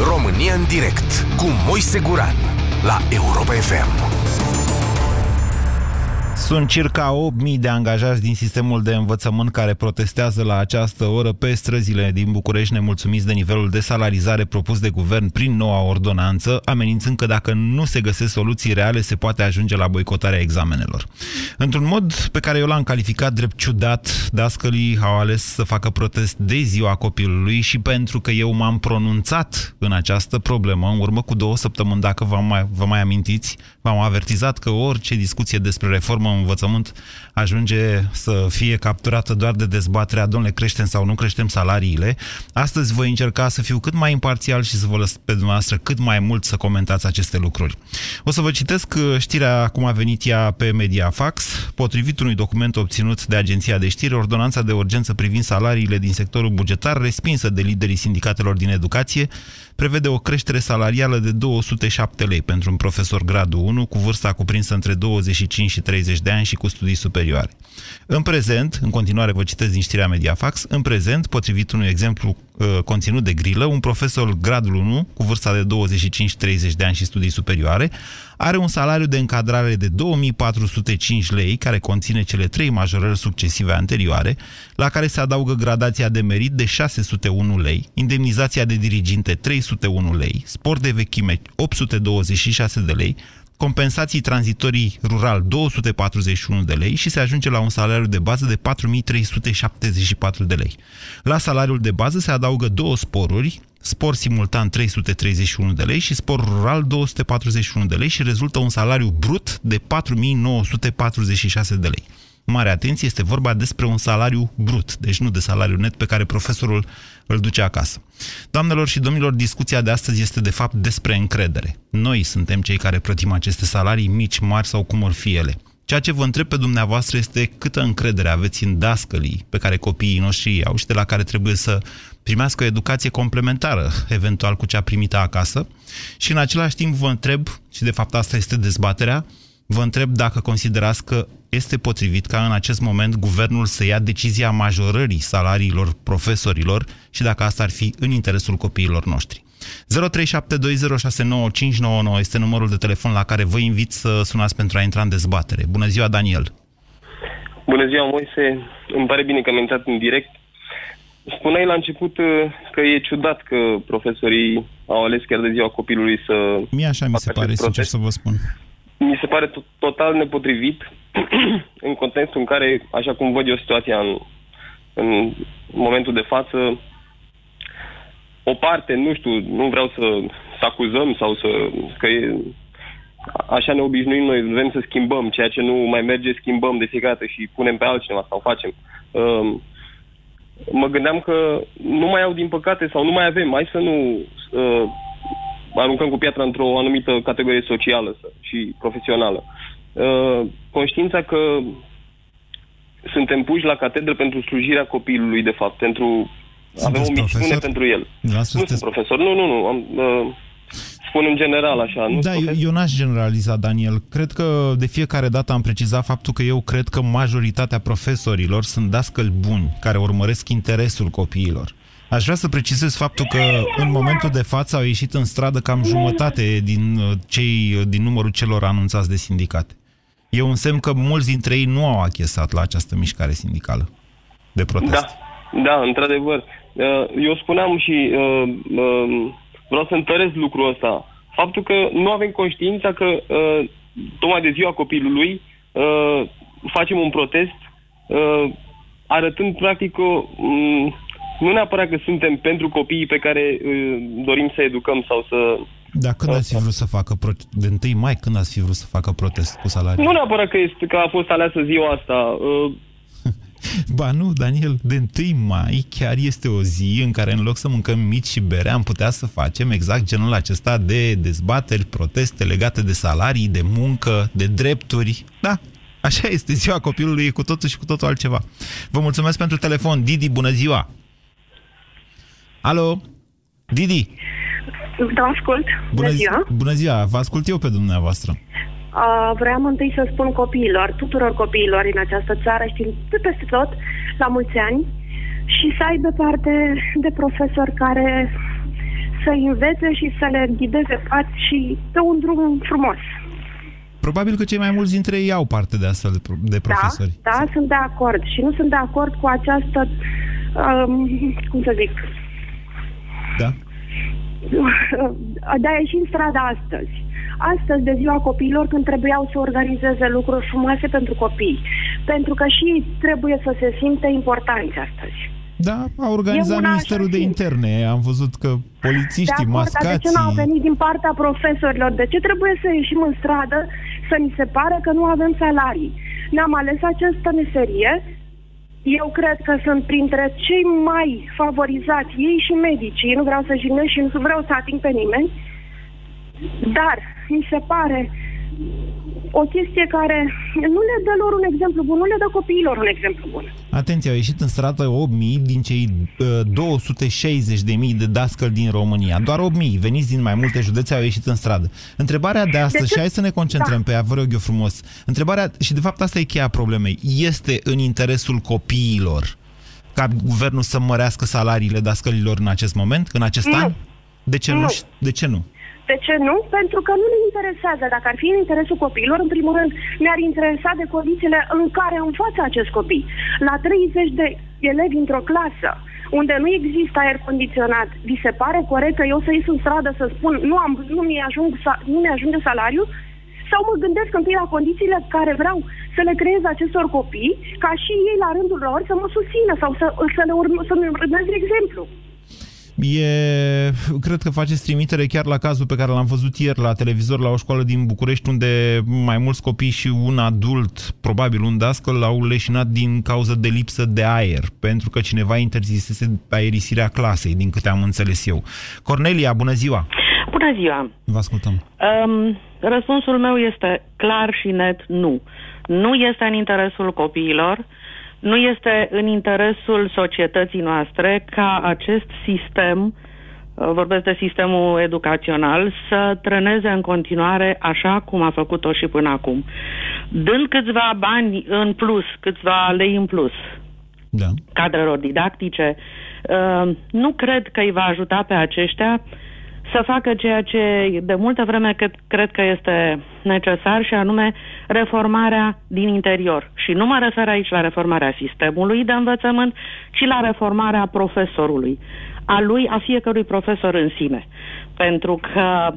România în direct cu Moise Guran la Europa FM. Sunt circa 8.000 de angajați din sistemul de învățământ care protestează la această oră pe străzile din București nemulțumiți de nivelul de salarizare propus de guvern prin noua ordonanță, amenințând că dacă nu se găsesc soluții reale, se poate ajunge la boicotarea examenelor. Într-un mod pe care eu l-am calificat drept ciudat, dascălii au ales să facă protest de ziua copilului și pentru că eu m-am pronunțat în această problemă în urmă cu două săptămâni, dacă vă mai, vă mai amintiți, v-am avertizat că orice discuție despre reformă în învățământ ajunge să fie capturată doar de dezbaterea, domnule, creștem sau nu creștem salariile. Astăzi voi încerca să fiu cât mai imparțial și să vă lăs pe dumneavoastră cât mai mult să comentați aceste lucruri. O să vă citesc uh, știrea cum a venit ea pe Mediafax. Potrivit unui document obținut de Agenția de Știri, ordonanța de urgență privind salariile din sectorul bugetar, respinsă de liderii sindicatelor din educație, prevede o creștere salarială de 207 lei pentru un profesor gradul 1 cu vârsta cuprinsă între 25 și 30 de ani și cu studii superioare. În prezent, în continuare vă citesc din știrea Mediafax, în prezent, potrivit unui exemplu uh, conținut de grilă, un profesor gradul 1 cu vârsta de 25-30 de ani și studii superioare are un salariu de încadrare de 2405 lei, care conține cele trei majorări succesive anterioare, la care se adaugă gradația de merit de 601 lei, indemnizația de diriginte 301 lei, sport de vechime 826 de lei, compensații tranzitorii rural 241 de lei și se ajunge la un salariu de bază de 4374 de lei. La salariul de bază se adaugă două sporuri, spor simultan 331 de lei și spor rural 241 de lei și rezultă un salariu brut de 4946 de lei. Mare atenție, este vorba despre un salariu brut, deci nu de salariu net pe care profesorul îl duce acasă. Doamnelor și domnilor, discuția de astăzi este de fapt despre încredere. Noi suntem cei care plătim aceste salarii mici, mari sau cum or fi ele. Ceea ce vă întreb pe dumneavoastră este câtă încredere aveți în dascălii pe care copiii noștri au și de la care trebuie să primească o educație complementară, eventual cu cea primită acasă. Și în același timp vă întreb, și de fapt asta este dezbaterea, vă întreb dacă considerați că este potrivit ca în acest moment guvernul să ia decizia majorării salariilor profesorilor și dacă asta ar fi în interesul copiilor noștri. 0372069599 este numărul de telefon la care vă invit să sunați pentru a intra în dezbatere. Bună ziua, Daniel! Bună ziua, Moise! Îmi pare bine că am intrat în direct. Spuneai la început uh, că e ciudat că profesorii au ales chiar de ziua copilului să... Mie așa mi se pare, sincer să vă spun mi se pare total nepotrivit în contextul în care, așa cum văd eu situația în, în momentul de față, o parte, nu știu, nu vreau să, să acuzăm sau să... că e, așa ne obișnuim noi, vrem să schimbăm, ceea ce nu mai merge, schimbăm de fiecare dată și punem pe altcineva sau facem. Uh, mă gândeam că nu mai au, din păcate, sau nu mai avem, mai să nu uh, aruncăm cu piatra într-o anumită categorie socială și profesională. Uh, conștiința că suntem puși la catedră pentru slujirea copilului, de fapt, pentru... Sunteți avem o misiune profesor? pentru el. Da, Nu sunteți... sunt profesor, nu, nu, nu. Am, uh, spun în general așa. Nu Da, sunt eu, profesor. eu n-aș generaliza, Daniel. Cred că de fiecare dată am precizat faptul că eu cred că majoritatea profesorilor sunt dascăli buni, care urmăresc interesul copiilor. Aș vrea să precizez faptul că în momentul de față au ieșit în stradă cam jumătate din uh, cei uh, din numărul celor anunțați de sindicate. E un semn că mulți dintre ei nu au achesat la această mișcare sindicală de protest. Da, da, într-adevăr. Uh, Eu spuneam și uh, uh, vreau să întăresc lucrul ăsta. Faptul că nu avem conștiința că uh, tocmai de ziua copilului uh, facem un protest uh, arătând practic o, um, nu neapărat că suntem pentru copiii pe care uh, dorim să educăm sau să... Dar când ați fi vrut să facă pro- de 1 mai, când ați fi vrut să facă protest cu salarii? Nu neapărat că, este, că a fost aleasă ziua asta. Uh, Ba nu, Daniel, de 1 mai chiar este o zi în care în loc să mâncăm mici și bere, am putea să facem exact genul acesta de dezbateri, proteste legate de salarii, de muncă, de drepturi. Da, așa este, ziua copilului e cu totul și cu totul altceva. Vă mulțumesc pentru telefon. Didi, bună ziua! Alo? Didi, Da, ascult. Bună ziua. bună ziua, vă ascult eu pe dumneavoastră. Uh, vreau întâi să spun copiilor, tuturor copiilor din această țară, știm de peste tot, la mulți ani, și să aibă parte de profesori care să învețe și să le ghideze față și pe un drum frumos. Probabil că cei mai mulți dintre ei au parte de astfel de profesori. Da, da, sunt de acord. Și nu sunt de acord cu această, um, cum să zic... Da? De a ieși în stradă astăzi. Astăzi, de ziua copiilor, când trebuiau să organizeze lucruri frumoase pentru copii. Pentru că și ei trebuie să se simte importanți astăzi. Da, a organizat Ministerul de Interne. Am văzut că polițiștii de acord, mascați... de ce nu au venit din partea profesorilor? De ce trebuie să ieșim în stradă să ni se pare că nu avem salarii? Ne-am ales această meserie. Eu cred că sunt printre cei mai favorizați, ei și medicii. Nu vreau să jignesc și nu vreau să ating pe nimeni. Dar mi se pare o chestie care nu le dă lor un exemplu bun, nu le dă copiilor un exemplu bun. Atenție, au ieșit în stradă 8.000 din cei uh, 260.000 de dascăli din România. Doar 8.000 veniți din mai multe județe au ieșit în stradă. Întrebarea de astăzi, și hai să ne concentrăm da. pe ea, vă rog eu frumos. Întrebarea, și de fapt asta e cheia problemei, este în interesul copiilor ca guvernul să mărească salariile dascălilor în acest moment, în acest nu. an? De ce nu? nu? De ce nu? De ce nu? Pentru că nu ne interesează. Dacă ar fi în interesul copiilor, în primul rând, ne-ar interesa de condițiile în care învață acest copii. La 30 de elevi într-o clasă, unde nu există aer condiționat, vi se pare corect că eu să ies în stradă să spun nu, am, nu, mi ajung, nu mi ajunge salariu? Sau mă gândesc întâi la condițiile care vreau să le creez acestor copii, ca și ei la rândul lor să mă susțină sau să, să, le urmă, să-mi urmez exemplu. E, cred că faceți trimitere chiar la cazul pe care l-am văzut ieri la televizor la o școală din București unde mai mulți copii și un adult, probabil un dascăl, au leșinat din cauza de lipsă de aer, pentru că cineva interzisese aerisirea clasei, din câte am înțeles eu. Cornelia, bună ziua! Bună ziua! Vă ascultăm. Um, răspunsul meu este clar și net nu. Nu este în interesul copiilor, nu este în interesul societății noastre ca acest sistem, uh, vorbesc de sistemul educațional, să trăneze în continuare așa cum a făcut-o și până acum. Dând câțiva bani în plus, câțiva lei în plus, da. cadrelor didactice, uh, nu cred că îi va ajuta pe aceștia să facă ceea ce de multă vreme cred, cred că este necesar și anume reformarea din interior. Și nu mă refer aici la reformarea sistemului de învățământ, ci la reformarea profesorului, a lui, a fiecărui profesor în sine. Pentru că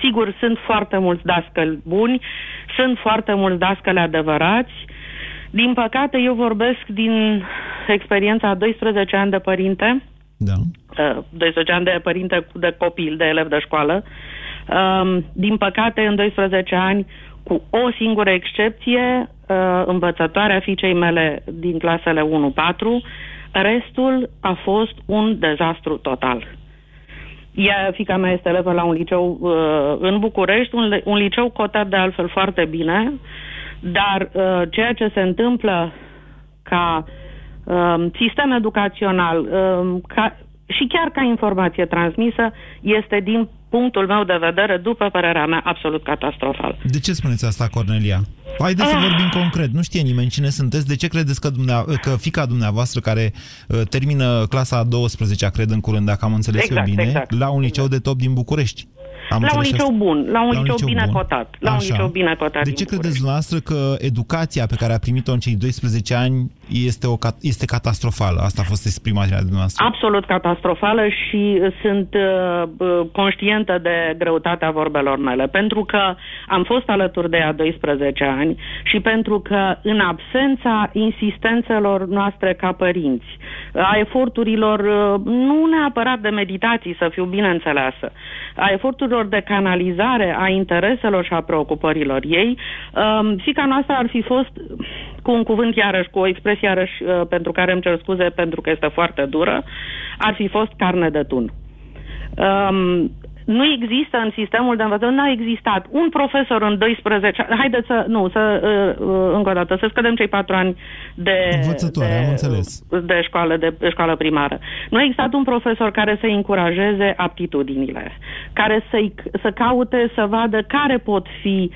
sigur, sunt foarte mulți dascăli buni, sunt foarte mulți dascăli adevărați. Din păcate, eu vorbesc din experiența a 12 ani de părinte, da. 12 uh, ani de părinte de copil, de elev de școală. Um, din păcate, în 12 ani, cu o singură excepție, uh, învățătoarea fiicei mele din clasele 1-4, restul a fost un dezastru total. Ea, fica mea este elevă la un liceu uh, în București, un, un liceu cotat de altfel foarte bine, dar uh, ceea ce se întâmplă ca uh, sistem educațional, uh, ca, și chiar ca informație transmisă, este din punctul meu de vedere, după părerea mea, absolut catastrofal. De ce spuneți asta, Cornelia? Haideți să ah. vorbim concret. Nu știe nimeni cine sunteți. De ce credeți că, dumnea, că fica dumneavoastră, care uh, termină clasa a 12-a, cred în curând, dacă am înțeles exact, eu bine, exact. la un liceu de top din București, am la un liceu asta? bun, la un la liceu, liceu bine bun. cotat. La Așa. un liceu bine cotat De ce credeți dumneavoastră că educația pe care a primit-o în cei 12 ani este, o, este catastrofală? Asta a fost exprimarea dumneavoastră. Absolut catastrofală și sunt uh, conștientă de greutatea vorbelor mele. Pentru că am fost alături de ea 12 ani și pentru că în absența insistențelor noastre ca părinți, a eforturilor uh, nu neapărat de meditații, să fiu bine înțeleasă, a eforturilor de canalizare a intereselor și a preocupărilor ei, um, fica noastră ar fi fost, cu un cuvânt iarăși, cu o expresie iarăși uh, pentru care îmi cer scuze pentru că este foarte dură, ar fi fost carne de tun. Um, Nu există în sistemul de învățământ, n-a existat un profesor în 12... Haideți să, nu, să, uh, uh, încă o dată, să scădem cei patru ani de... Învățătoare, de, am înțeles. De școală, de, de școală primară. Nu a existat un profesor care să încurajeze aptitudinile, care să să caute să vadă care pot fi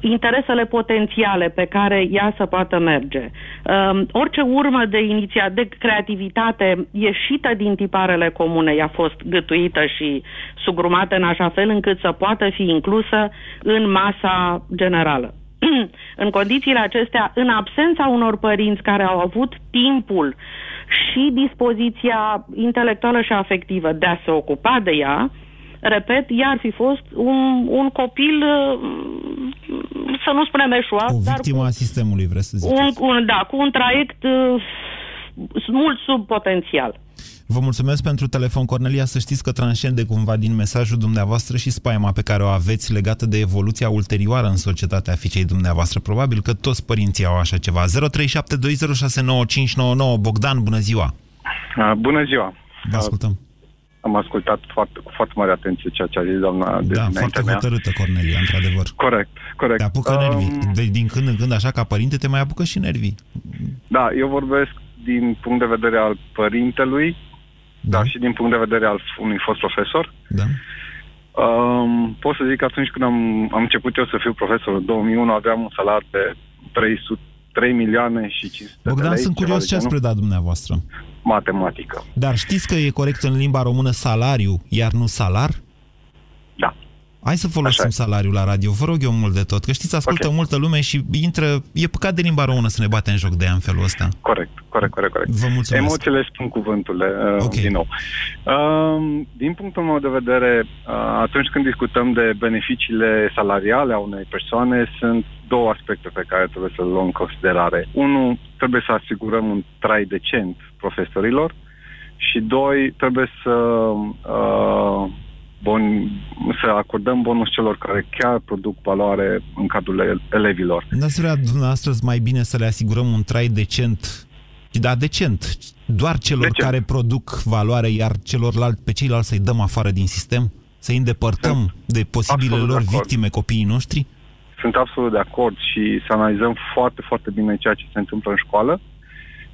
interesele potențiale pe care ea să poată merge. Um, orice urmă de iniția, de creativitate ieșită din tiparele comune i-a fost gătuită și sugrumată în așa fel încât să poată fi inclusă în masa generală. în condițiile acestea, în absența unor părinți care au avut timpul și dispoziția intelectuală și afectivă de a se ocupa de ea, repet, ea ar fi fost un, un copil, uh, să nu spunem eșuat, o dar victimă cu, a sistemului, vreți să ziceți. un, un, da, cu un traiect uh, mult sub potențial. Vă mulțumesc pentru telefon, Cornelia. Să știți că transcende cumva din mesajul dumneavoastră și spaima pe care o aveți legată de evoluția ulterioară în societatea fiicei dumneavoastră. Probabil că toți părinții au așa ceva. 0372069599 Bogdan, bună ziua! Bună ziua! Vă ascultăm. Am ascultat foarte, cu foarte mare atenție ceea ce a zis doamna de Da, foarte mea. hotărâtă, Cornelia, într-adevăr. Corect, corect. Te apucă Um, nervii. De, din când în când, așa ca părinte, te mai apucă și nervii. Da, eu vorbesc din punct de vedere al părintelui, Da? dar și din punct de vedere al unui fost profesor. Da? Um, pot să zic că atunci când am, am început eu să fiu profesor, în 2001 aveam un salar de 300, 3 milioane și 500 de Bogdan, lei. sunt ceva curios de ce ați genul. predat dumneavoastră. Matematică. Dar știți că e corect în limba română salariu, iar nu salar? Da. Hai să folosim Așa e. salariul la radio, vă rog eu mult de tot, că știți, ascultă Ok. multă lume și intră, e păcat de limba română să ne bate în joc de ea în felul ăsta. Corect, corect, corect, corect. Vă mulțumesc. Emoțiile spun cuvânturile uh, Ok. din nou. Uh, din punctul meu de vedere, uh, atunci când discutăm de beneficiile salariale a unei persoane, sunt două aspecte pe care trebuie să le luăm în considerare. Unu, trebuie să asigurăm un trai decent profesorilor și doi, trebuie să uh, bon, să acordăm bonus celor care chiar produc valoare în cadrul ele- elevilor. N-ați vrea dumneavoastră mai bine să le asigurăm un trai decent, da, decent, doar celor Decent. care produc valoare, iar celorlalți, pe ceilalți să-i dăm afară din sistem? Să-i îndepărtăm de posibile absolut lor de acord. victime, copiii noștri? sunt absolut de acord și să analizăm foarte, foarte bine ceea ce se întâmplă în școală.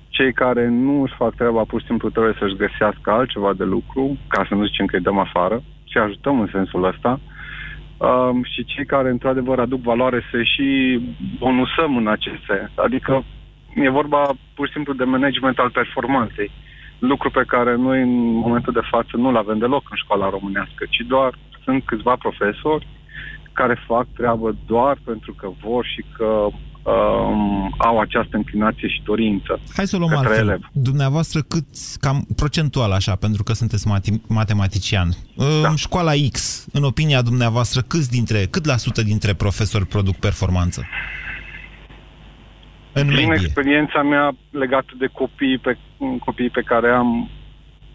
Cei care nu își fac treaba, pur și simplu trebuie să-și găsească altceva de lucru, ca să nu zicem că îi dăm afară, și ajutăm în sensul ăsta. Um, și cei care, într-adevăr, aduc valoare să și bonusăm în acest sens. Adică e vorba pur și simplu de management al performanței. Lucru pe care noi, în momentul de față, nu-l avem deloc în școala românească, ci doar sunt câțiva profesori care fac treabă doar pentru că vor și că um, au această înclinație și dorință. Hai să o luăm Către altfel. elev. Dumneavoastră cât, cam procentual așa, pentru că sunteți mati- matematician. În Da. școala X, în opinia dumneavoastră, câți dintre, cât la sută dintre profesori produc performanță? În Din medie, experiența mea legată de copii pe, copiii pe care am,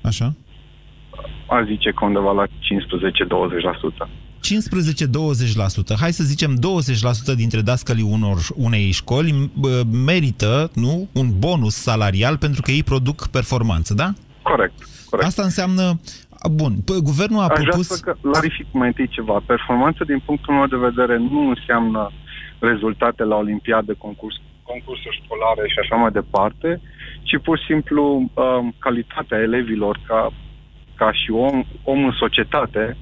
așa? aș zice că undeva la 15-20%. 15-20%, hai să zicem 20% dintre dascălii unor, unei școli bă, merită nu, un bonus salarial pentru că ei produc performanță, da? Corect, corect. Asta înseamnă... Bun, p- guvernul a Aș vrea propus... să clarific mai întâi ceva. Performanță, din punctul meu de vedere, nu înseamnă rezultate la olimpiadă, concurs, concursuri școlare și așa mai departe, ci pur și simplu um, calitatea elevilor ca, ca și om, om în societate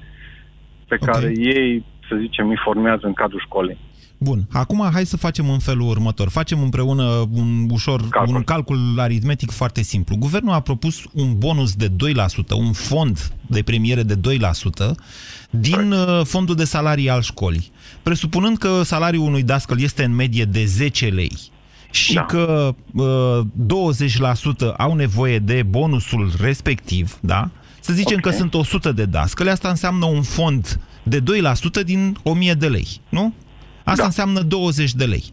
pe Ok. care ei, să zicem, îi formează în cadrul școlii. Bun, acum hai să facem în felul următor. Facem împreună un ușor Calcul. un calcul aritmetic foarte simplu. Guvernul a propus un bonus de 2%, un fond de premiere de 2% din uh, fondul de salarii al școlii. Presupunând că salariul unui dascăl este în medie de 10 lei și Da. că uh, 20% au nevoie de bonusul respectiv, da? Să zicem Ok. că sunt 100 de dascăli, asta înseamnă un fond de 2% din 1000 de lei, nu? Asta Da. înseamnă 20 de lei.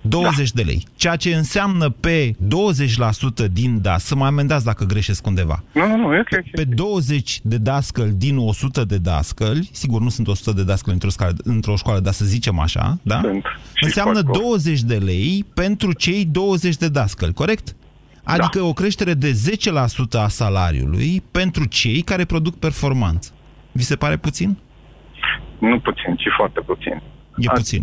20 de lei. Ceea ce înseamnă pe 20% din DAS, să mă amendați dacă greșesc undeva, Nu, nu, nu, e ok. ok. pe 20 de dascăli din 100 de dascăli, sigur nu sunt 100 de dascăli într-o, scală, într-o școală, dar să zicem așa, da? Sunt. Și Înseamnă fac- 20 de lei pentru cei 20 de dascăli, corect? Adică Da. o creștere de 10% a salariului pentru cei care produc performanță. Vi se pare puțin? Nu puțin, ci foarte puțin. E A- puțin.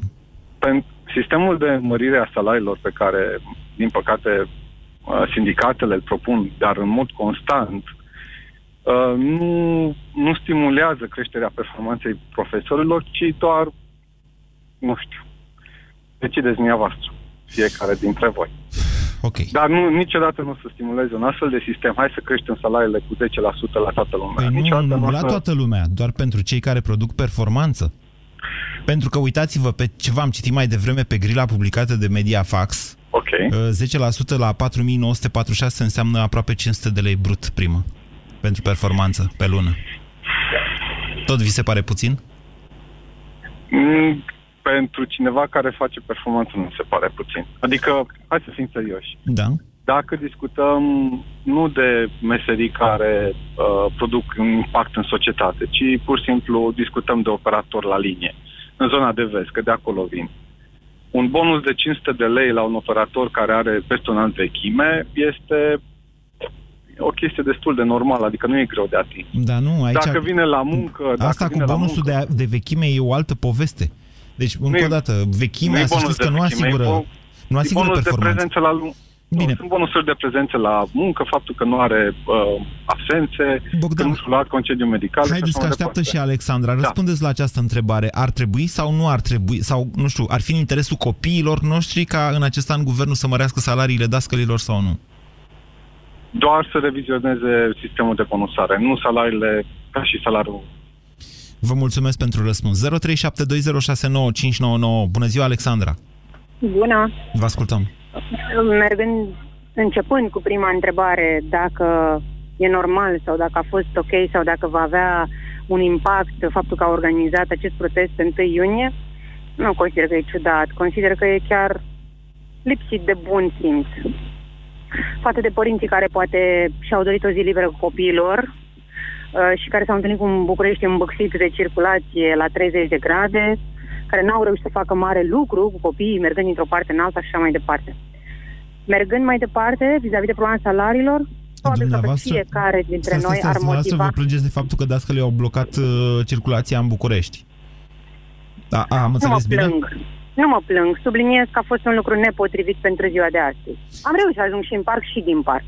Pen- sistemul de mărire a salariilor pe care, din păcate, uh, sindicatele îl propun, dar în mod constant, uh, nu, nu stimulează creșterea performanței profesorilor, ci doar, nu știu, decideți dumneavoastră, fiecare dintre voi. Ok. Dar nu, niciodată nu o să stimuleze un astfel de sistem. Hai să creștem salariile cu 10% la toată lumea. Păi nu, niciodată nu o la să- toată lumea, doar pentru cei care produc performanță. Pentru că uitați-vă pe ce v-am citit mai devreme pe grila publicată de Mediafax, Ok. uh, 10% la 4946 înseamnă aproape 500 de lei brut primă pentru performanță pe lună. Tot vi se pare puțin? Mm, pentru cineva care face performanță nu se pare puțin. Adică, hai să fim serioși. Da. Dacă discutăm nu de meserii care uh, produc un impact în societate, ci pur și simplu discutăm de operator la linie, în zona de vest, că de acolo vin. Un bonus de 500 de lei la un operator care are peste un an vechime este o chestie destul de normală, adică nu e greu de atins. Da, nu, aici... Dacă vine la muncă... Dacă Asta cu vine la bonusul muncă, de, de vechime e o altă poveste. Deci, încă e- o dată, nu vechimea, e să bonus știți că de nu vechime, e asigură, bo- nu e asigură bonus de performanță. prezență la lu- Bine. Nu, sunt bonusuri de prezență la muncă, faptul că nu are uh, absențe, Bogdan, că nu și-a luat concediu medical. și Haideți așa că mai așteaptă departe. și Alexandra. Da. Răspundeți la această întrebare. Ar trebui sau nu ar trebui, sau, nu știu, ar fi în interesul copiilor noștri ca în acest an guvernul să mărească salariile dascălilor sau nu? Doar să revizioneze sistemul de bonusare, nu salariile ca și salariul. Vă mulțumesc pentru răspuns. 0372069599. Bună ziua, Alexandra. Bună! Vă ascultăm. Mergând, începând cu prima întrebare, dacă e normal sau dacă a fost ok sau dacă va avea un impact faptul că a organizat acest protest pe 1 iunie, nu consider că e ciudat. Consider că e chiar lipsit de bun simț. Față de părinții care poate și-au dorit o zi liberă cu copiilor uh, și care s-au întâlnit cu un București îmbăxit de circulație la 30 de grade, care n-au reușit să facă mare lucru cu copiii mergând dintr-o parte în alta și așa mai departe. Mergând mai departe, vis-a-vis de problema salariilor, probabil că pe Dumneavoastră- fiecare dintre Stai, noi stați, ar stai, dumneavoastră motiva... vă plângeți de faptul că dascălii au blocat uh, circulația în București. Da, a, am Nu mă înțeles bine? plâng. Nu mă plâng. Subliniez că a fost un lucru nepotrivit pentru ziua de astăzi. Am reușit să ajung și în parc și din parc.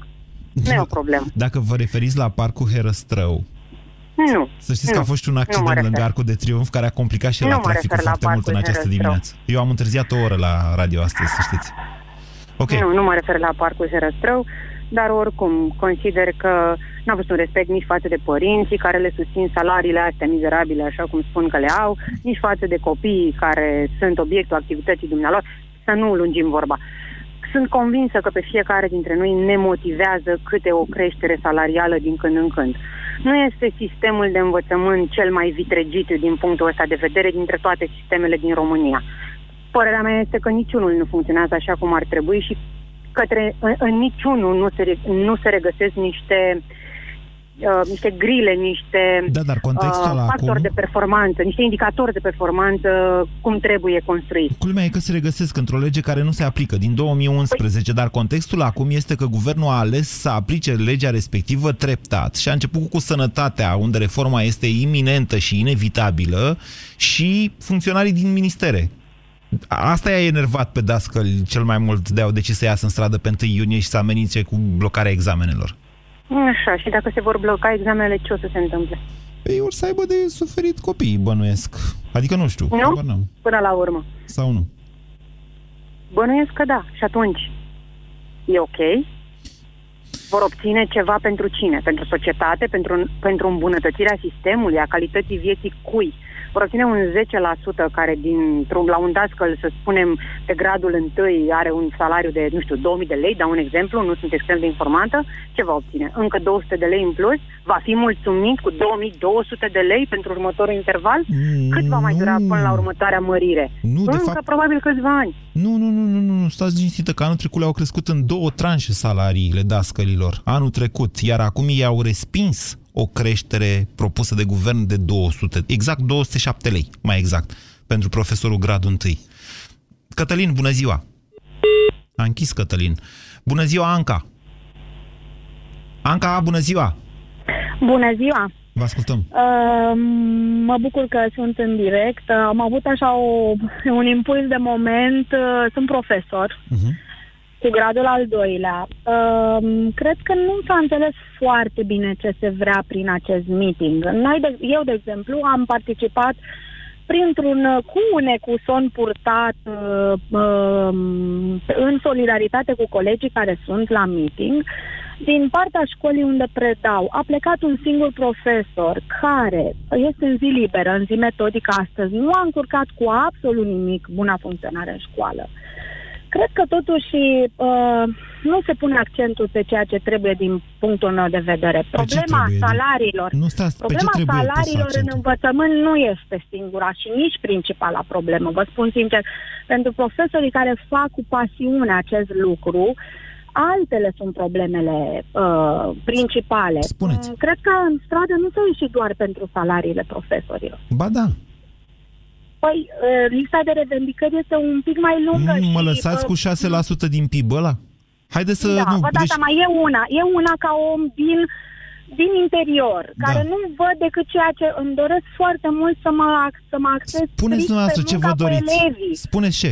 Nu e o problemă. Dacă vă referiți la parcul Herăstrău, Nu. Să știți nu. că a fost și un Nu mă accident refer. lângă Arcul de Triunf care a complicat și Nu la mă traficul refer la foarte mult în parcul această Herăstrău. dimineață. Eu am întârziat o oră la radio astăzi, să știți. Ok. Nu, nu mă refer la parcul Herăstrău, dar oricum consider că n-a fost un respect nici față de părinții care le susțin salariile astea mizerabile, așa cum spun că le au, nici față de copiii care sunt obiectul activității dumnealor, să nu lungim vorba. Sunt convinsă că pe fiecare dintre noi ne motivează câte o creștere salarială din când în când. Nu este sistemul de învățământ cel mai vitregit din punctul ăsta de vedere dintre toate sistemele din România. Părerea mea este că niciunul nu funcționează așa cum ar trebui și către, în, în niciunul nu se, re- nu se regăsesc niște uh, niște grile, niște Da, dar contextul ăla factori acum- de performanță, niște indicatori de performanță, cum trebuie construit. Culmea e că se regăsesc într-o lege care nu se aplică din 2011, dar contextul acum este că guvernul a ales să aplice legea respectivă treptat și a început cu sănătatea, unde reforma este iminentă și inevitabilă, și funcționarii din ministere. Asta i-a enervat pe dascăl cel mai mult de au decis să iasă în stradă pe 1 iunie și să amenințe cu blocarea examenelor. Așa, și dacă se vor bloca examenele, ce o să se întâmple? Ei ori să aibă de suferit copiii, bănuiesc. Adică nu știu, Nu? habar n-am. Până la urmă. Sau nu. Bănuiesc că da. Și atunci, e ok? Vor obține ceva pentru cine? Pentru societate? Pentru, pentru îmbunătățirea sistemului, a calității vieții cui? Vor obține un 10% care din la un dascăl, să spunem, pe gradul întâi are un salariu de, nu știu, 2000 de lei, dau un exemplu, nu sunt extrem de informată, ce va obține? Încă 200 de lei în plus? Va fi mulțumit cu 2200 de lei pentru următorul interval? Cât va mai dura Nu. până la următoarea mărire? Nu, de Încă fapt- probabil câțiva ani. Nu, nu, nu, nu, nu, nu, stați liniștită că anul trecut le-au crescut în două tranșe salariile dascălilor. Anul trecut, iar acum ei au respins o creștere propusă de guvern de 200, exact 207 lei, mai exact, pentru profesorul gradul 1. Cătălin, bună ziua! A închis Cătălin. Bună ziua, Anca! Anca, bună ziua! Bună ziua! Vă ascultăm. Uh, mă bucur că sunt în direct. Uh, am avut așa o, un impuls de moment. Uh, sunt profesor Uh-huh. Cu gradul al doilea. Uh, cred că nu s-a înțeles foarte bine ce se vrea prin acest meeting. Noi, de, eu, de exemplu, am participat printr-un uh, cu un ecuson purtat uh, uh, în solidaritate cu colegii care sunt la meeting din partea școlii unde predau. A plecat un singur profesor care este în zi liberă, în zi metodică astăzi. Nu a încurcat cu absolut nimic buna funcționare în școală. Cred că totuși uh, nu se pune accentul pe ceea ce trebuie din punctul meu de vedere. Problema trebuie? salariilor. Nu stați, pe ce Problema trebuie pus salariilor în accentul? învățământ nu este singura și nici principala problemă. Vă spun sincer, pentru profesorii care fac cu pasiune acest lucru, altele sunt problemele uh, principale. Spuneți. Mm, Cred că în stradă nu s-a ieșit doar pentru salariile profesorilor. Ba da. Păi, uh, lista de revendicări este un pic mai lungă. Nu mă și, lăsați uh, cu 6% din PIB ăla? Haideți să... da, nu, vă dați seama, e una. E una ca om din, din interior, Da. care nu văd decât ceea ce îmi doresc foarte mult să mă, ac- să mă acces Spuneți strict dumneavoastră pe ce munca vă cu doriți. elevii. Spuneți ce?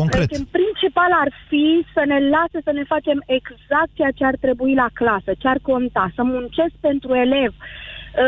Concret. Deci, în principal ar fi să ne lase să ne facem exact ceea ce ar trebui la clasă, ce ar conta, să muncesc pentru elev. Uh,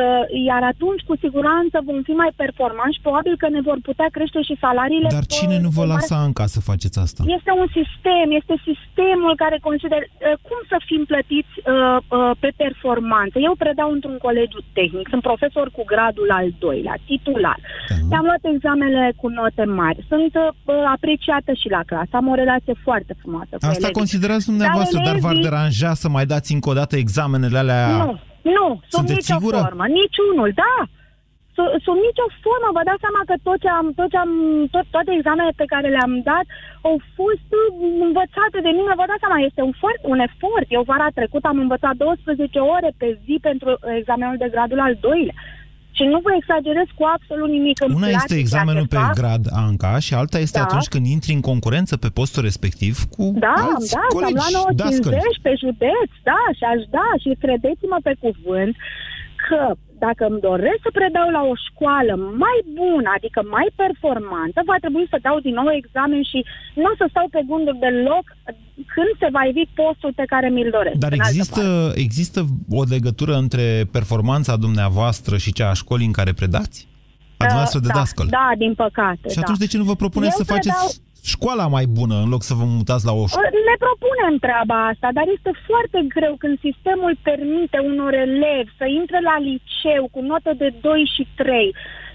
iar atunci, cu siguranță, vom fi mai performanți și probabil că ne vor putea crește și salariile. Dar pe- cine nu vă pe mare- lasă Anca să faceți asta? Este un sistem, este sistemul care consider uh, cum să fim plătiți uh, uh, pe performanță. Eu predau într-un colegiu tehnic, sunt profesor cu gradul al doilea, titular. Da. Mi-am luat examenele cu note mari, sunt uh, apreciată și la clasă, am o relație foarte frumoasă cu Asta elevii. considerați dumneavoastră, dar v-ar elevii- deranja să mai dați încă o dată examenele alea? Nu, nu, sub Sunteți nicio sigură? formă, niciunul, da. Sub, sub nicio formă, vă dați seama că tot ce am, tot ce am, tot, toate examenele pe care le-am dat au fost uh, învățate de mine, vă dați seama, este un, foarte, un efort. Eu vara trecut am învățat 12 ore pe zi pentru examenul de gradul al doilea. Și nu vă exagerez cu absolut nimic. Îmi Una place este ceea examenul ce pe fac. grad Anca și alta este Da. atunci când intri în concurență pe postul respectiv cu Da, alți da, s-am colegi, luat 950 dascăli. pe județ, da, și aș da, și credeți-mă pe cuvânt că dacă îmi doresc să predau la o școală mai bună, adică mai performantă, va trebui să dau din nou examen și nu o să stau pe gânduri deloc când se va ivi postul pe care mi-l doresc. Dar în altă există, parte. există o legătură între performanța dumneavoastră și cea a școlii în care predați? A dumneavoastră de da, dascăl. Da, din păcate. Și atunci da. de ce nu vă propuneți Eu să faceți predau- școala mai bună în loc să vă mutați la o școală? Ne propunem treaba asta, dar este foarte greu când sistemul permite unor elevi să intre la liceu cu notă de 2 și 3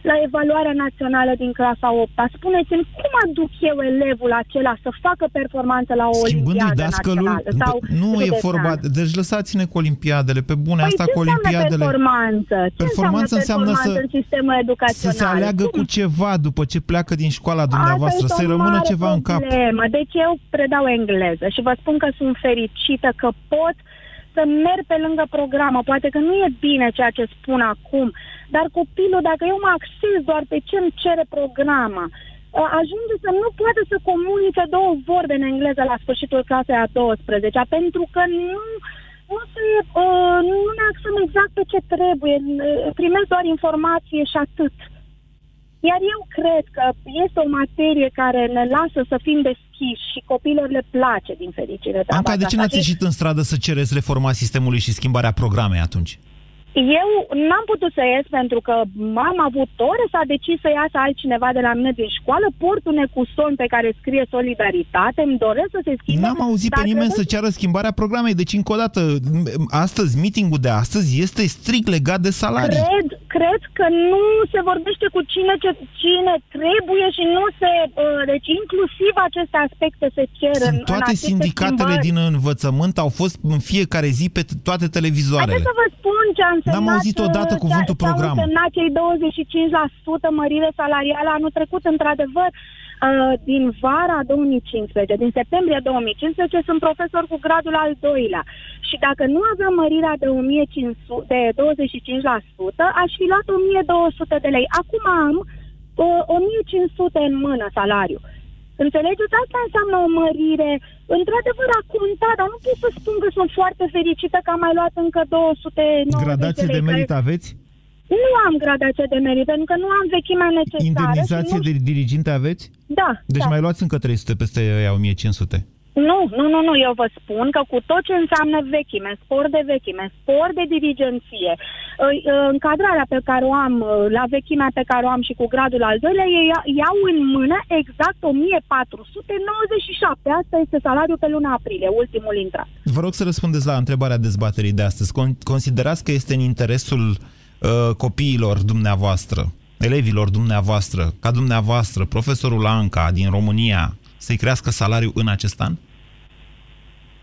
la evaluarea națională din clasa 8 Spuneți-mi, cum aduc eu elevul acela să facă performanță la o Schimbându-i olimpiadă dascălul, națională? Sau nu e județeană? vorba... Deci lăsați-ne cu olimpiadele, pe bune, Păi asta ce cu înseamnă olimpiadele... performanță? Ce Performanță înseamnă înseamnă performanță să- în sistemul Să educațional? se aleagă Cum? cu ceva după ce pleacă din școala dumneavoastră, Asta să-i este o rămână mare ceva în cap. problemă. Deci eu predau engleză și vă spun că sunt fericită că pot să merg pe lângă programă. Poate că nu e bine ceea ce spun acum, dar copilul, dacă eu mă axez doar pe ce îmi cere programa, ă, ajunge să nu poată să comunice două vorbe în engleză la sfârșitul clasei a 12 pentru că nu, nu, se, uh, nu ne axăm exact pe ce trebuie, uh, primesc doar informație și atât. Iar eu cred că este o materie care ne lasă să fim deschiși și copiilor le place din fericire. treaba Anca, de ce aceasta. n-ați Și ieșit în stradă să cereți reforma sistemului și schimbarea programei atunci? Eu n-am putut să ies pentru că am avut ore, s-a decis să iasă altcineva de la mine din școală, port un ecuson pe care scrie solidaritate, îmi doresc să se schimbe. N-am auzit pe dar nimeni să credeți- ceară schimbarea programei. Deci, încă o dată, m- astăzi, meetingul de astăzi este strict legat de salarii. Cred, cred că nu se vorbește cu cine, ce, cine trebuie și nu se... uh, Deci inclusiv aceste aspecte se cer în, Sunt în toate aceste sindicatele schimbări. din învățământ au fost în fiecare zi pe t- toate televizoarele. Haideți să vă spun ce a însemnat... N-am auzit odată uh, cuvântul ce a- ce program. au însemnat cei 25% mărire salarială anul trecut, într-adevăr, uh, din vara 2015, din septembrie 2015, sunt profesor cu gradul al doilea. Și dacă nu aveam mărirea de, 1500, de 25%, aș fi luat 1200 de lei. Acum am uh, 1500 în mână salariu. Înțelegeți? Asta înseamnă o mărire. Într-adevăr a contat, dar nu pot să spun că sunt foarte fericită că am mai luat încă 290 Gradație de lei. de merit care- aveți? Nu am grad AC de merit, pentru că nu am vechimea necesară. Indemnizație și de diriginte aveți? Da, Deci da. mai luați încă 300 peste aia 1500. Nu, nu, nu, nu, eu vă spun că cu tot ce înseamnă vechime, spor de vechime, spor de dirigenție, îi, încadrarea pe care o am, la vechimea pe care o am și cu gradul al doilea, ei ia- iau în mână exact 1497. Asta este salariul pe luna aprilie, ultimul intrat. Vă rog să răspundeți la întrebarea dezbaterii de astăzi. Con- Considerați că este în interesul uh, copiilor dumneavoastră, elevilor dumneavoastră, ca dumneavoastră, profesorul Anca din România, să-i crească salariul în acest an?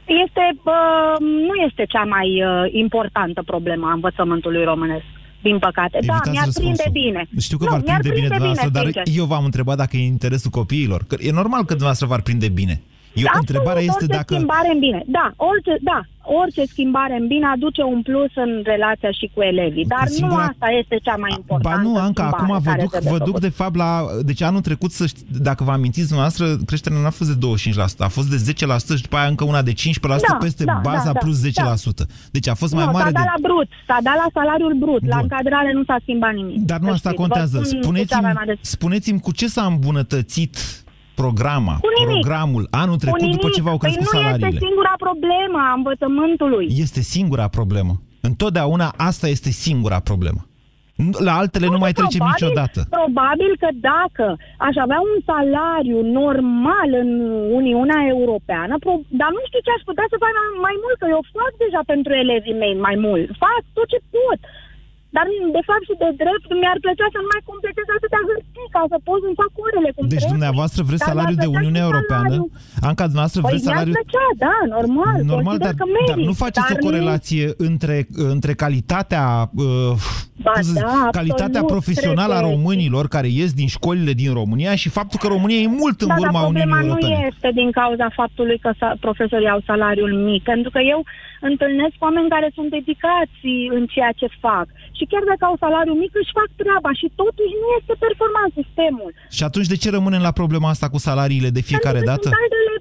Este, uh, nu este cea mai uh, importantă problemă a învățământului românesc. Din păcate. Da, Evitați mi-ar prinde răspunsul. bine. Știu că nu, v-ar mi-ar prinde bine dumneavoastră, dar sincer. eu v-am întrebat dacă e în interesul copiilor. Că e normal că dumneavoastră v-ar prinde bine. Eu, Absolut, întrebarea este orice dacă... schimbare în bine. Da, orice, da, orice schimbare în bine aduce un plus în relația și cu elevii. Dar singura- nu asta este cea mai importantă Ba nu, Anca, schimbare acum vă care duc, trebuie vă duc făcută. de fapt la... Deci anul trecut, să ști, dacă vă amintiți dumneavoastră, creșterea nu a fost de 25%, a fost de 10% și după aia încă una de 15% Da, peste da, baza da, da, plus 10%. da. Deci a fost mai nu, mare s-a de... dat la brut, s-a dat la salariul brut, la Bun. încadrare nu s-a schimbat nimic. Dar nu Să asta știți. Vă contează. spun cu cea mai Spuneți-mi, mare- spuneți-mi cu ce s-a îmbunătățit programa, Cu nimic. programul anul Cu trecut după nimic. ce v-au păi crescut nu salariile? este singura problemă a învățământului. Este singura problemă. Întotdeauna asta este singura problemă. Nu- La altele nu mai trecem probabil, niciodată. Probabil că dacă aș avea un salariu normal în Uniunea Europeană, pro- dar nu știu ce aș putea să fac mai, mai mult, că eu fac deja pentru elevii mei mai mult. Fac tot ce pot. Dar, de fapt și de drept, mi-ar plăcea să nu mai completez atâtea hârtii ca să pot să-mi fac orele cum Deci trebuie. dumneavoastră vreți Dar salariul de mi-ar plăcea Uniunea și Europeană? salariul. Anca, dumneavoastră Păi vreți mi-ar salariul... plăcea, da, normal. Normal, consider dar, că merit, dar nu faceți dar o corelație între, între calitatea, uh, Ba cum să zic, da, calitatea absolut, profesională a trebuie. românilor care ies din școlile din România și faptul că România e mult în Da, urma dar problema Uniunii nu Europene. este din cauza faptului că sa- profesorii au salariul mic, pentru că eu întâlnesc oameni care sunt dedicați în ceea ce fac și chiar dacă au salariu mic își fac treaba și totuși nu este performant sistemul. Și atunci de ce rămânem la problema asta cu salariile de fiecare pentru că dată? Sunt altele,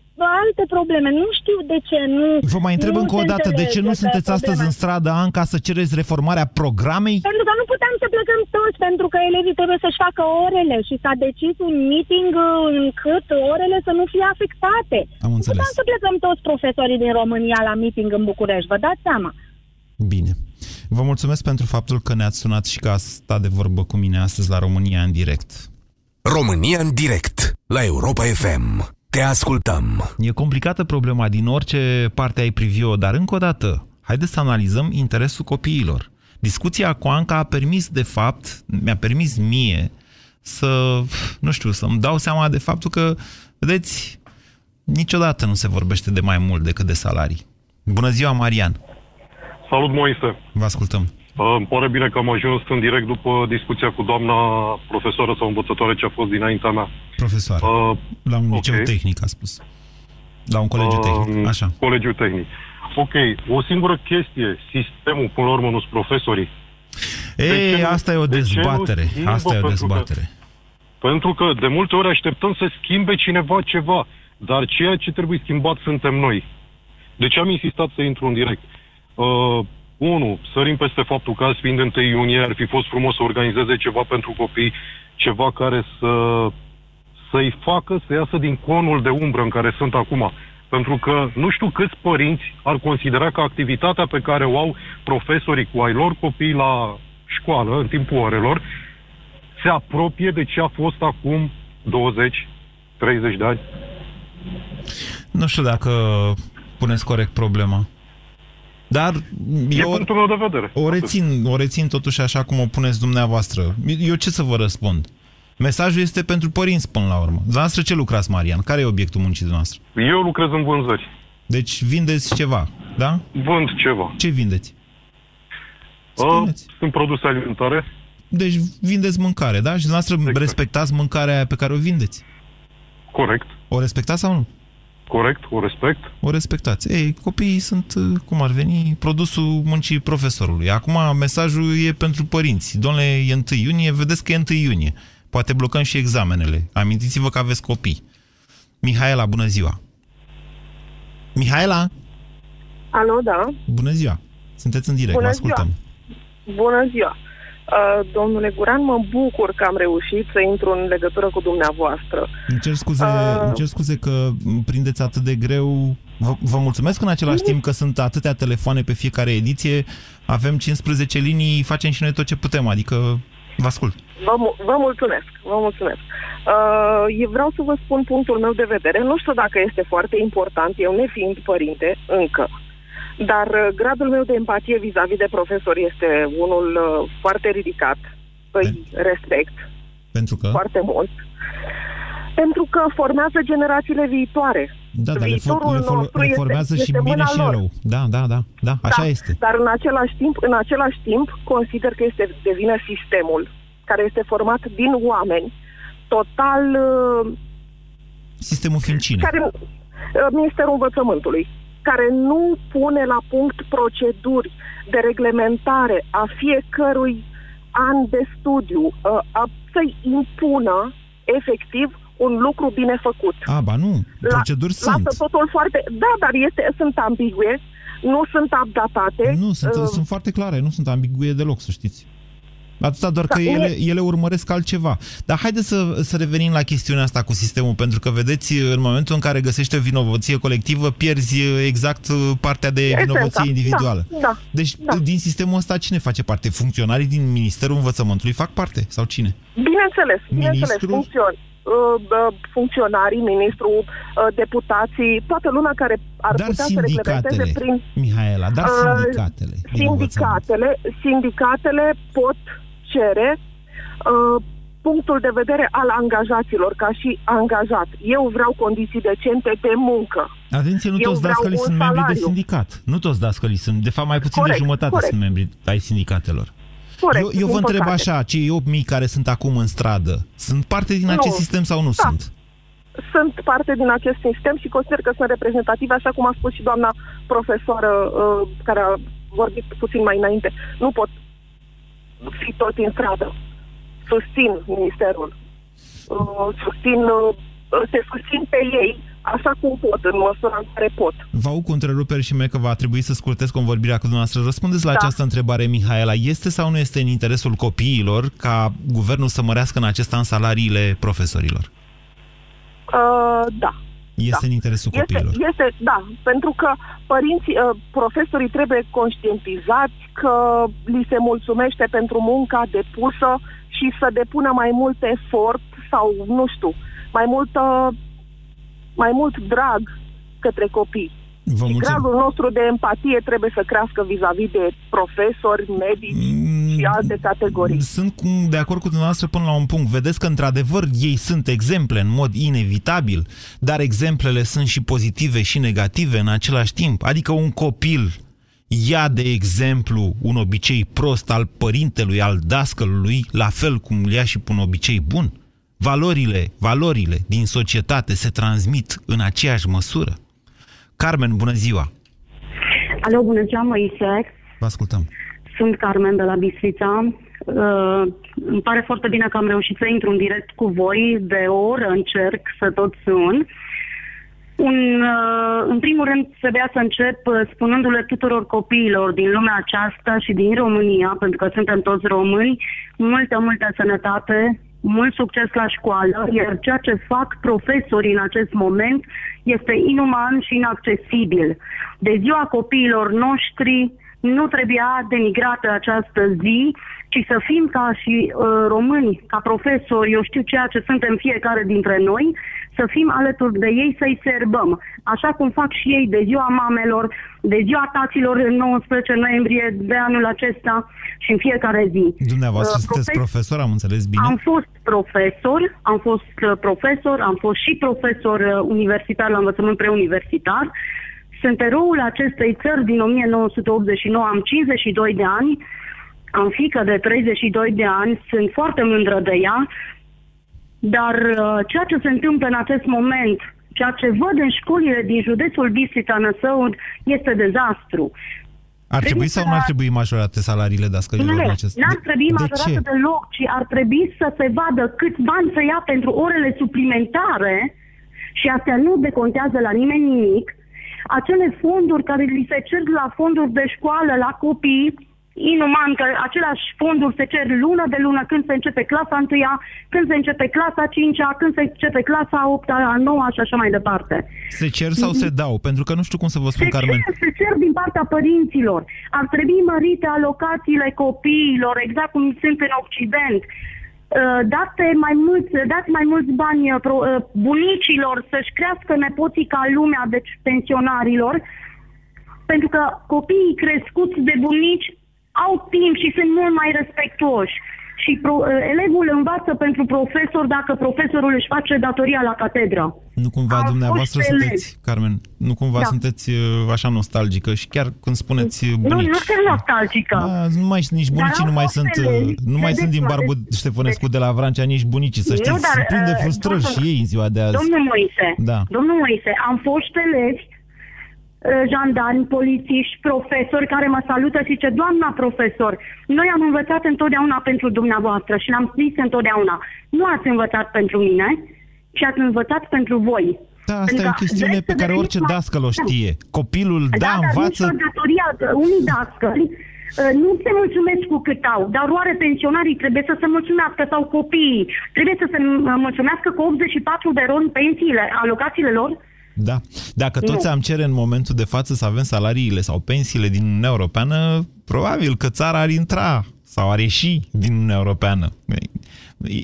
alte probleme. Nu știu de ce nu. Vă mai întreb nu încă o se dată, de ce nu înțelege sunteți că astăzi în problema- stradă, Anca, să cereți reformarea programei? Pentru că nu puteam să plecăm toți, pentru că elevii trebuie să-și facă orele și s-a decis un meeting uh, încât orele să nu fie afectate. Am Nu înțeles. puteam să plecăm toți profesorii din România la meeting în București, vă dați seama. Bine. Vă mulțumesc pentru faptul că ne-ați sunat și că ați stat de vorbă cu mine astăzi la România în direct. România în direct la Europa FM. Te ascultăm. E complicată problema din orice parte ai privi-o, dar încă o dată, haideți să analizăm interesul copiilor. Discuția cu Anca a permis, de fapt, mi-a permis mie să, nu știu, să-mi dau seama de faptul că, vedeți, niciodată nu se vorbește de mai mult decât de salarii. Bună ziua, Marian! Salut, Moise! Vă ascultăm. Uh, Îmi pare bine că am ajuns în direct după discuția cu doamna profesoră sau învățătoare ce a fost dinaintea mea. Profesoară, Uh, la un liceu ok. tehnic, a spus. La un colegiu tehnic, uh, așa. Colegiul tehnic. Ok, o singură chestie. Sistemul, până la urmă, nu sunt profesorii. Ei, ce nu- asta e o de ce nu dezbatere. schimbă? Asta e o Pentru că- dezbatere. Pentru că de multe ori așteptăm să schimbe cineva ceva, dar ceea ce trebuie schimbat suntem noi. De ce am insistat să intru în direct? Uh, unu, sărim peste faptul că azi fiind 1 iunie ar fi fost frumos să organizeze ceva pentru copii, ceva care să, să-i facă să iasă din conul de umbră în care sunt acum. Pentru că nu știu câți părinți ar considera că activitatea pe care o au profesorii cu ai lor copii la școală, în timpul orelor, se apropie de ce a fost acum 20, 30 de ani. Nu știu dacă puneți corect problema. Dar E eu punctul meu de vedere. o rețin, o rețin totuși așa cum o puneți dumneavoastră. Eu ce să vă răspund? Mesajul este pentru părinți până la urmă. Dumneavoastră ce lucrați, Marian? Care e obiectul muncii dumneavoastră? Eu lucrez în vânzări. Deci vindeți ceva, da? Vând ceva. Ce vindeți? Uh, Spuneți. sunt produse alimentare. Deci vindeți mâncare, da? Și dumneavoastră Exact. respectați mâncarea aia pe care o vindeți. Corect. O respectați sau nu? Corect, o respect. O respectați. Ei, copiii sunt, uh, cum ar veni, produsul muncii profesorului. Acum mesajul e pentru părinți. Domnule, e 1 iunie, vedeți că e 1 iunie. Poate blocăm și examenele. Amintiți-vă că aveți copii. Mihaela, bună ziua! Mihaela, Alo, da. bună ziua! Sunteți în direct, Bună vă ascultăm. Bună ziua. Uh, domnule Guran, mă bucur că am reușit să intru în legătură cu dumneavoastră. Îmi cer scuze, uh... îmi cer scuze că prindeți atât de greu. Vă, vă mulțumesc în același timp că sunt atâtea telefoane pe fiecare ediție. Avem 15 linii, facem și noi tot ce putem, adică vă ascult. Vă, vă mulțumesc, vă mulțumesc. Uh, eu vreau să vă spun punctul meu de vedere. Nu știu dacă este foarte important, eu nefiind părinte, încă. Dar uh, gradul meu de empatie vis-a-vis de profesor este unul uh, foarte ridicat. Îi respect. Pentru că? Foarte mult. Pentru că formează generațiile viitoare. Da, dar Viitorul le, for, nostru le formează este, și este bine și lor. rău. Da, da, da, da, așa da, este. Dar în același timp, în același timp, consider că este de vină sistemul care este format din oameni total... Uh, sistemul fiind cine? Care, Ministerul Învățământului care nu pune la punct proceduri de reglementare a fiecărui an de studiu, uh, a, să-i impună efectiv un lucru bine făcut. A, ba nu, proceduri La, sunt. Lasă totul foarte... Da, dar este, sunt ambigue, nu sunt updatate. Nu, sunt, uh, sunt foarte clare, nu sunt ambigue deloc, să știți. Atâta doar că da, ele, ele urmăresc altceva. Dar haideți să, să revenim la chestiunea asta cu sistemul, pentru că, vedeți, în momentul în care găsești o vinovăție colectivă, pierzi exact partea de Esența. vinovăție individuală. Da, da, deci, da. din sistemul ăsta, cine face parte? Funcționarii din Ministerul Învățământului fac parte? Sau cine? Bineînțeles, bineînțeles, funcționi uh, funcționarii, ministrul, uh, deputații, toată lumea care ar dar putea să reglementeze prin... Mihaela, dar sindicatele. Uh, sindicatele, sindicatele pot cere uh, punctul de vedere al angajaților ca și angajat. Eu vreau condiții decente de muncă. Atenție, nu Eu toți dascălii sunt salariu. membri de sindicat. Nu toți dascălii sunt. De fapt, mai puțin corect, de jumătate corect. sunt membri ai sindicatelor. Corect, eu eu vă întreb păcate. așa, cei 8.000 care sunt acum în stradă, sunt parte din nu. acest sistem sau nu da. sunt? Sunt parte din acest sistem și consider că sunt reprezentative, așa cum a spus și doamna profesoară uh, care a vorbit puțin mai înainte. Nu pot fi tot în stradă. Susțin ministerul. Uh, susțin, uh, se susțin pe ei așa cum pot, în măsura în care pot. Vă au cu întreruperi și mie că va trebui să scurtez convorbirea cu dumneavoastră. Răspundeți la da. această întrebare, Mihaela. Este sau nu este în interesul copiilor ca guvernul să mărească în acest an salariile profesorilor? Uh, da. Este da. în interesul copiilor. Este, este, da, pentru că părinții, uh, profesorii trebuie conștientizați că li se mulțumește pentru munca depusă și să depună mai mult efort sau, nu știu, mai multă, mai mult drag către copii. Vă și gradul nostru de empatie trebuie să crească vis-a-vis -vis de profesori, medici mm, și alte categorii. Sunt de acord cu dumneavoastră până la un punct. Vedeți că, într-adevăr, ei sunt exemple în mod inevitabil, dar exemplele sunt și pozitive și negative în același timp. Adică un copil ia, de exemplu, un obicei prost al părintelui, al dascălului, la fel cum îl ia și un obicei bun. Valorile, valorile din societate se transmit în aceeași măsură. Carmen, bună ziua! Alo, bună ziua, Moise! Vă ascultăm! Sunt Carmen de la Bistrița. Uh, îmi pare foarte bine că am reușit să intru în direct cu voi. De o oră încerc să tot sun. Un, uh, în primul rând, trebuia să încep uh, spunându-le tuturor copiilor din lumea aceasta și din România, pentru că suntem toți români, multă, multă sănătate, mult succes la școală, iar ceea ce fac profesorii în acest moment este inuman și inaccesibil. De ziua copiilor noștri nu trebuia denigrată această zi, ci să fim ca și uh, români, ca profesori, eu știu ceea ce suntem fiecare dintre noi, să fim alături de ei, să-i serbăm. Așa cum fac și ei de ziua mamelor, de ziua taților în 19 noiembrie de anul acesta și în fiecare zi. Dumneavoastră uh, sunteți profesor, am înțeles bine? Am fost profesor, am fost uh, profesor, am fost și profesor uh, universitar la învățământ preuniversitar. Sunt eroul acestei țări din 1989, am 52 de ani, am fică de 32 de ani, sunt foarte mândră de ea, dar uh, ceea ce se întâmplă în acest moment, ceea ce văd în școlile din județul Bistrița Năsăud, este dezastru. Ar trebui sau nu ar trebui majorate salariile dascălilor în acest Nu ar trebui de majorate ce? deloc, ci ar trebui să se vadă câți bani să ia pentru orele suplimentare și astea nu decontează la nimeni nimic. Acele fonduri care li se cer la fonduri de școală, la copii, inuman că aceleași fonduri se cer lună de lună când se începe clasa întâia, când se începe clasa 5 când se începe clasa 8 a 9 și așa mai departe. Se cer sau se dau? Pentru că nu știu cum să vă spun, se Carmen. Cer, se cer din partea părinților. Ar trebui mărite alocațiile copiilor, exact cum sunt în Occident. Uh, date mai mulți, dați mai mulți bani uh, uh, bunicilor să-și crească nepoții ca lumea, deci pensionarilor, pentru că copiii crescuți de bunici au timp și sunt mult mai respectuoși. Și pro, uh, elevul învață pentru profesor dacă profesorul își face datoria la catedră. Nu cumva Am dumneavoastră sunteți, elevi. Carmen, nu cumva da. sunteți uh, așa nostalgică și chiar când spuneți bunici... Nu, nu sunt nostalgică. Da, nu mai, nici bunicii nu mai sunt, uh, elevi, nu mai sunt din Barbu Ștefănescu de la Vrancea, nici bunicii, să știți. Nu, dar, sunt plini de frustrări și ei în ziua de azi. Domnul Moise, da. domnul Moise, am fost elevi Uh, jandarmi, polițiști, profesori care mă salută și zice, doamna profesor, noi am învățat întotdeauna pentru dumneavoastră și l-am spus întotdeauna, nu ați învățat pentru mine, ci ați învățat pentru voi. Da, asta e o chestiune pe care orice dascăl o știe. Copilul, da, da învață... Da, datoria, unii dascăli uh, nu se mulțumesc cu cât au, dar oare pensionarii trebuie să se mulțumească sau copiii trebuie să se mulțumească cu 84 de ron pensiile, alocațiile lor? Da. Dacă toți am cere în momentul de față să avem salariile sau pensiile din Uniunea Europeană, probabil că țara ar intra sau ar ieși din Uniunea Europeană.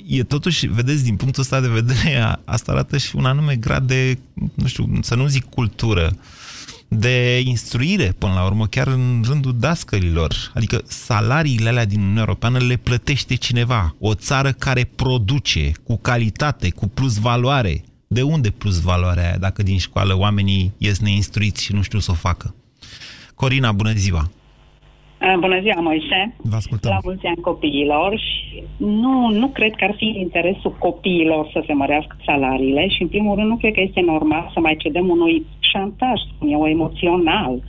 E totuși, vedeți, din punctul ăsta de vedere, asta arată și un anume grad de, nu știu, să nu zic cultură, de instruire, până la urmă, chiar în rândul dascărilor. Adică salariile alea din Uniunea Europeană le plătește cineva. O țară care produce cu calitate, cu plus valoare, de unde plus valoarea aia dacă din școală oamenii ies neinstruiți și nu știu să o facă? Corina, bună ziua! Uh, bună ziua, Moise! Vă ascultăm! La mulți ani copiilor și nu, nu cred că ar fi în interesul copiilor să se mărească salariile și, în primul rând, nu cred că este normal să mai cedăm unui șantaj, spun eu, emoțional, uh,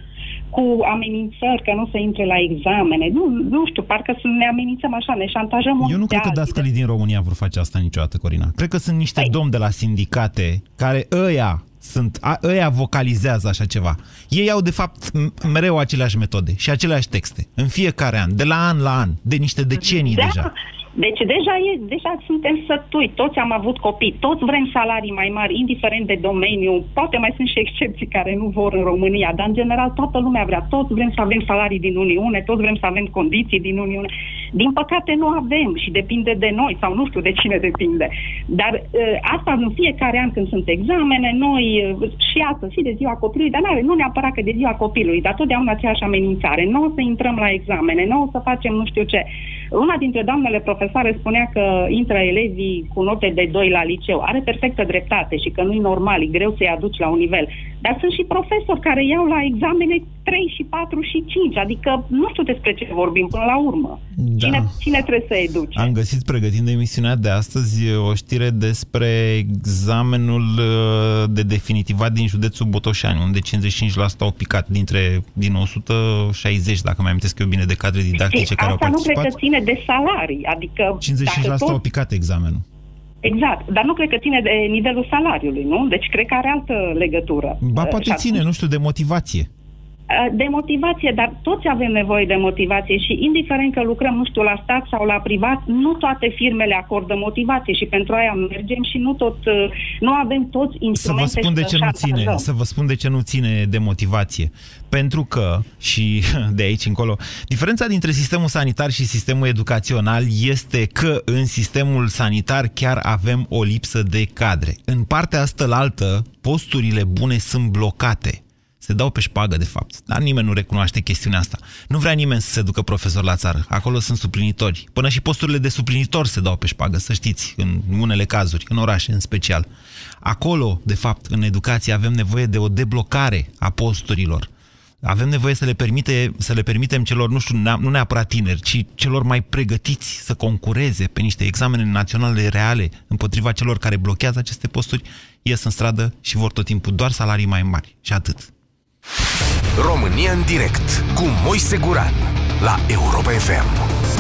cu amenințări că nu se intre la examene. Nu, nu știu, parcă să ne amenințăm așa, ne șantajăm Eu nu cred că dascălii din România vor face asta niciodată, Corina. Cred că sunt niște păi. domni de la sindicate care ăia sunt, a, ăia vocalizează așa ceva. Ei au, de fapt, mereu aceleași metode și aceleași texte. În fiecare an, de la an la an, de niște decenii da. deja. Deci deja, e, deja suntem sătui, toți am avut copii, toți vrem salarii mai mari, indiferent de domeniu. Poate mai sunt și excepții care nu vor în România, dar în general toată lumea vrea, toți vrem să avem salarii din Uniune, toți vrem să avem condiții din Uniune. Din păcate nu avem și depinde de noi sau nu știu de cine depinde. Dar uh, asta în fiecare an când sunt examene, noi uh, și astăzi și de ziua copilului, dar nu neapărat că de ziua copilului, dar totdeauna aceeași amenințare. Nu o să intrăm la examene, nu o să facem nu știu ce. Una dintre doamnele profesoare spunea că intră elevii cu note de 2 la liceu. Are perfectă dreptate și că nu e normal, e greu să-i aduci la un nivel. Dar sunt și profesori care iau la examene 3 și 4 și 5, adică nu știu despre ce vorbim până la urmă. Da. Cine, cine trebuie să educe? Am găsit, pregătind emisiunea de astăzi, o știre despre examenul uh, de definitivat din județul Botoșani, unde 55% au picat dintre, din 160, dacă mai amintesc eu bine, de cadre didactice care au participat. Asta nu cred că ține de salarii, adică... 55% tot... au picat examenul. Exact, dar nu cred că ține de nivelul salariului, nu? Deci cred că are altă legătură. Ba, poate ține, nu știu, de motivație. Uh, de motivație, dar toți avem nevoie de motivație și indiferent că lucrăm, nu știu, la stat sau la privat, nu toate firmele acordă motivație și pentru aia mergem și nu tot, uh, nu avem toți instrumente să vă spun de ce nu ține, Să vă spun de ce nu ține de motivație. Pentru că, și de aici încolo, diferența dintre sistemul sanitar și sistemul educațional este că în sistemul sanitar chiar avem o lipsă de cadre. În partea asta la altă, posturile bune sunt blocate se dau pe șpagă, de fapt. Dar nimeni nu recunoaște chestiunea asta. Nu vrea nimeni să se ducă profesor la țară. Acolo sunt suplinitori. Până și posturile de suplinitor se dau pe șpagă, să știți, în unele cazuri, în orașe în special. Acolo, de fapt, în educație avem nevoie de o deblocare a posturilor. Avem nevoie să le, permite, să le permitem celor, nu știu, nu neapărat tineri, ci celor mai pregătiți să concureze pe niște examene naționale reale împotriva celor care blochează aceste posturi, ies în stradă și vor tot timpul doar salarii mai mari. Și atât. România în direct cu Moise Guran la Europa FM.